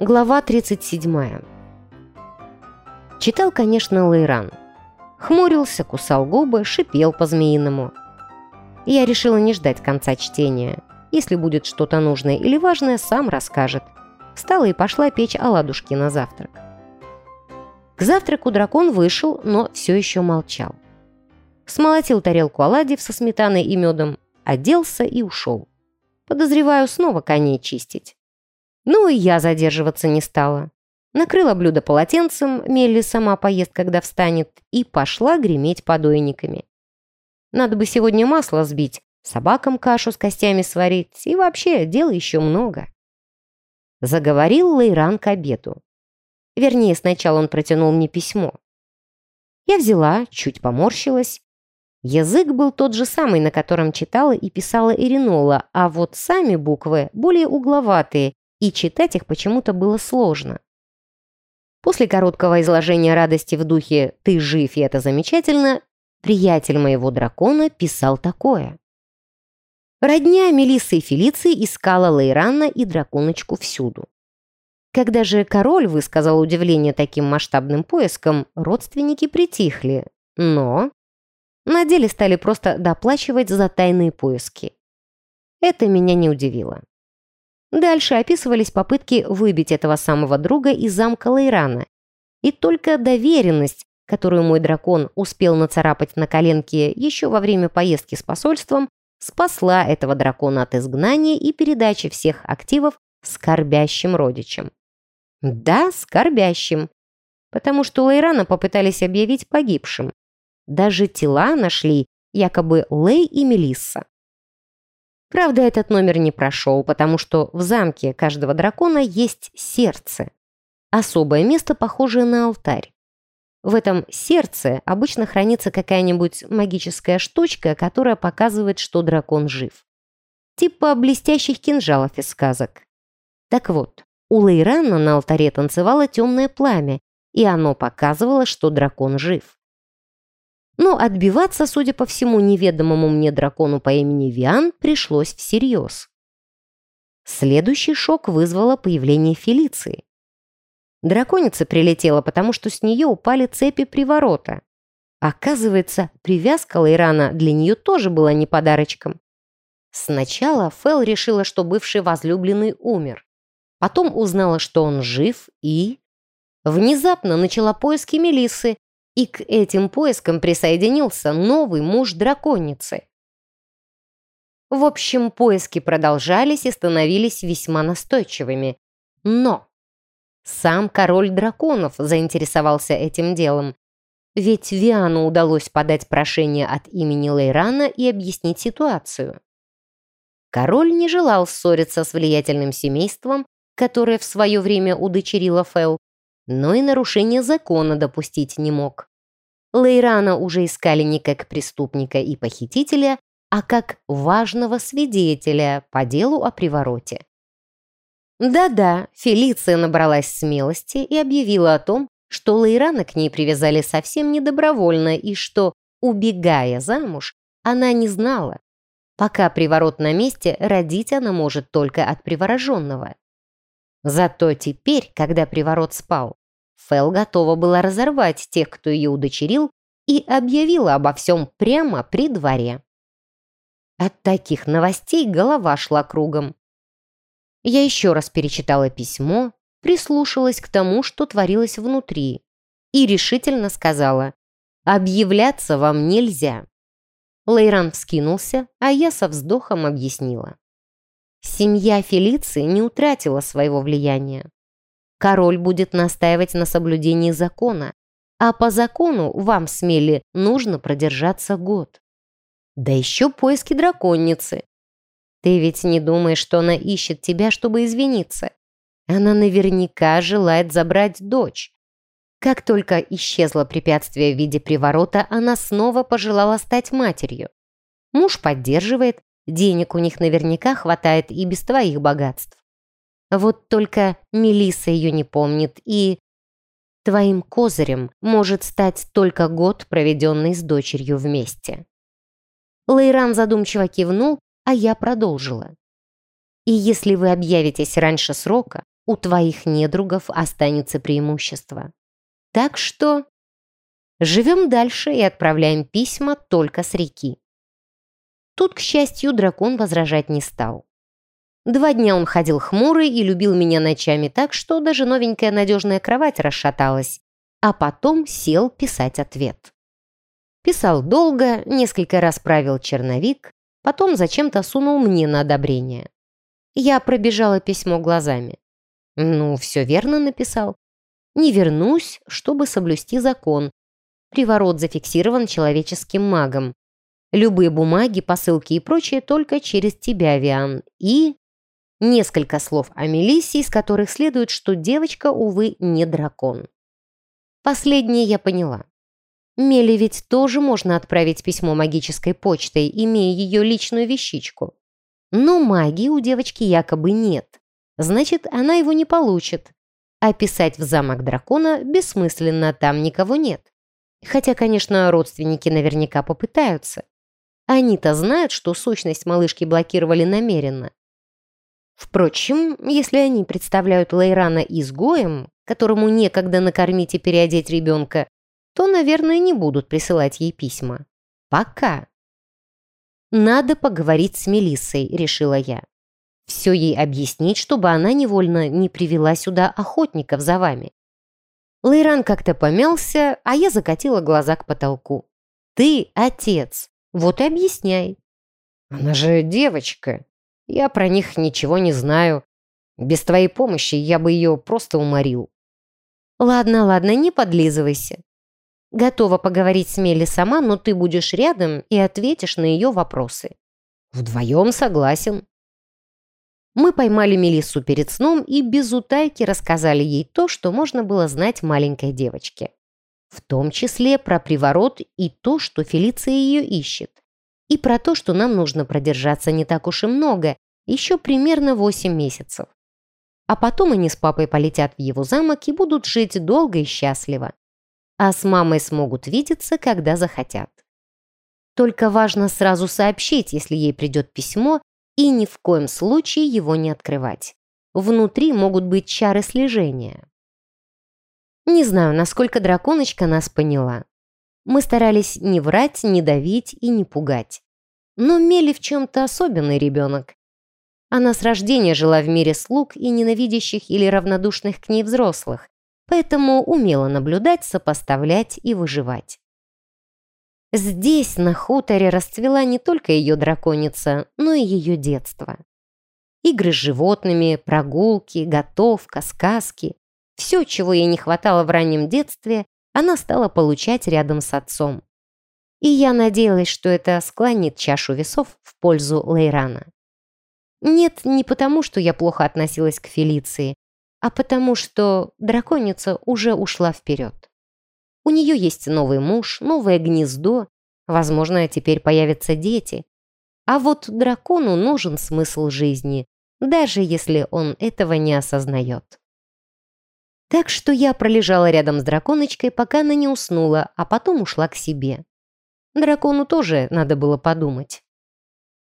Глава 37. Читал, конечно, Лейран. Хмурился, кусал губы, шипел по-змеиному. Я решила не ждать конца чтения. Если будет что-то нужное или важное, сам расскажет. Встала и пошла печь оладушки на завтрак. К завтраку дракон вышел, но все еще молчал. Смолотил тарелку оладьев со сметаной и медом, оделся и ушел. Подозреваю, снова коней чистить. Ну и я задерживаться не стала. Накрыла блюдо полотенцем, Мелли сама поест, когда встанет, и пошла греметь подойниками. Надо бы сегодня масло сбить, собакам кашу с костями сварить, и вообще дела еще много. Заговорил Лейран к обеду. Вернее, сначала он протянул мне письмо. Я взяла, чуть поморщилась. Язык был тот же самый, на котором читала и писала Иринола, а вот сами буквы более угловатые и читать их почему-то было сложно. После короткого изложения радости в духе «ты жив, и это замечательно», приятель моего дракона писал такое. Родня Мелиссы и Фелиции искала Лейрана и драконочку всюду. Когда же король высказал удивление таким масштабным поиском, родственники притихли, но на деле стали просто доплачивать за тайные поиски. Это меня не удивило. Дальше описывались попытки выбить этого самого друга из замка Лейрана. И только доверенность, которую мой дракон успел нацарапать на коленке еще во время поездки с посольством, спасла этого дракона от изгнания и передачи всех активов скорбящим родичам. Да, скорбящим. Потому что Лейрана попытались объявить погибшим. Даже тела нашли, якобы Лей и Мелисса. Правда, этот номер не прошел, потому что в замке каждого дракона есть сердце. Особое место, похожее на алтарь. В этом сердце обычно хранится какая-нибудь магическая штучка, которая показывает, что дракон жив. Типа блестящих кинжалов из сказок. Так вот, у Лейрана на алтаре танцевало темное пламя, и оно показывало, что дракон жив. Но отбиваться, судя по всему, неведомому мне дракону по имени Виан пришлось всерьез. Следующий шок вызвало появление Фелиции. Драконица прилетела, потому что с нее упали цепи приворота. Оказывается, привязка Лейрана для нее тоже была не подарочком. Сначала Фэл решила, что бывший возлюбленный умер. Потом узнала, что он жив и... Внезапно начала поиски Мелиссы, и к этим поискам присоединился новый муж драконицы. В общем, поиски продолжались и становились весьма настойчивыми. Но сам король драконов заинтересовался этим делом. Ведь Виану удалось подать прошение от имени Лейрана и объяснить ситуацию. Король не желал ссориться с влиятельным семейством, которое в свое время удочерило Фэл, но и нарушение закона допустить не мог. Лейрана уже искали не как преступника и похитителя, а как важного свидетеля по делу о привороте. Да-да, Фелиция набралась смелости и объявила о том, что Лейрана к ней привязали совсем недобровольно и что, убегая замуж, она не знала. Пока приворот на месте, родить она может только от привороженного. Зато теперь, когда приворот спал, Фэл готова была разорвать тех, кто ее удочерил, и объявила обо всем прямо при дворе. От таких новостей голова шла кругом. Я еще раз перечитала письмо, прислушалась к тому, что творилось внутри, и решительно сказала «Объявляться вам нельзя». Лейран вскинулся, а я со вздохом объяснила. Семья Фелиции не утратила своего влияния. Король будет настаивать на соблюдении закона, а по закону вам, смели, нужно продержаться год. Да еще поиски драконницы. Ты ведь не думаешь, что она ищет тебя, чтобы извиниться. Она наверняка желает забрать дочь. Как только исчезло препятствие в виде приворота, она снова пожелала стать матерью. Муж поддерживает, денег у них наверняка хватает и без твоих богатств. Вот только Мелисса ее не помнит, и... Твоим козырем может стать только год, проведенный с дочерью вместе. Лейран задумчиво кивнул, а я продолжила. И если вы объявитесь раньше срока, у твоих недругов останется преимущество. Так что живем дальше и отправляем письма только с реки. Тут, к счастью, дракон возражать не стал. Два дня он ходил хмурый и любил меня ночами так, что даже новенькая надежная кровать расшаталась, а потом сел писать ответ. Писал долго, несколько раз правил черновик, потом зачем-то сунул мне на одобрение. Я пробежала письмо глазами. Ну, все верно написал. Не вернусь, чтобы соблюсти закон. Приворот зафиксирован человеческим магом. Любые бумаги, посылки и прочее только через тебя, Виан. И несколько слов о Мелиссе, из которых следует, что девочка, увы, не дракон. Последнее я поняла. Мели ведь тоже можно отправить письмо магической почтой, имея ее личную вещичку. Но магии у девочки якобы нет. Значит, она его не получит. А писать в замок дракона бессмысленно, там никого нет. Хотя, конечно, родственники наверняка попытаются. Они-то знают, что сущность малышки блокировали намеренно. Впрочем, если они представляют Лейрана изгоем, которому некогда накормить и переодеть ребенка, то, наверное, не будут присылать ей письма. Пока. «Надо поговорить с Мелиссой», — решила я. «Все ей объяснить, чтобы она невольно не привела сюда охотников за вами». Лейран как-то помялся, а я закатила глаза к потолку. «Ты отец, вот и объясняй». «Она же девочка. Я про них ничего не знаю. Без твоей помощи я бы ее просто уморил». «Ладно, ладно, не подлизывайся. Готова поговорить с Мелли сама, но ты будешь рядом и ответишь на ее вопросы. Вдвоем согласен. Мы поймали Мелиссу перед сном и без утайки рассказали ей то, что можно было знать маленькой девочке. В том числе про приворот и то, что Фелиция ее ищет. И про то, что нам нужно продержаться не так уж и много, еще примерно 8 месяцев. А потом они с папой полетят в его замок и будут жить долго и счастливо а с мамой смогут видеться, когда захотят. Только важно сразу сообщить, если ей придет письмо, и ни в коем случае его не открывать. Внутри могут быть чары слежения. Не знаю, насколько драконочка нас поняла. Мы старались не врать, не давить и не пугать. Но Мели в чем-то особенный ребенок. Она с рождения жила в мире слуг и ненавидящих или равнодушных к ней взрослых, поэтому умела наблюдать, сопоставлять и выживать. Здесь, на хуторе, расцвела не только ее драконица, но и ее детство. Игры с животными, прогулки, готовка, сказки. Все, чего ей не хватало в раннем детстве, она стала получать рядом с отцом. И я надеялась, что это склонит чашу весов в пользу Лейрана. Нет, не потому, что я плохо относилась к Фелиции, а потому что драконица уже ушла вперед. У нее есть новый муж, новое гнездо, возможно, теперь появятся дети. А вот дракону нужен смысл жизни, даже если он этого не осознает. Так что я пролежала рядом с драконочкой, пока она не уснула, а потом ушла к себе. Дракону тоже надо было подумать.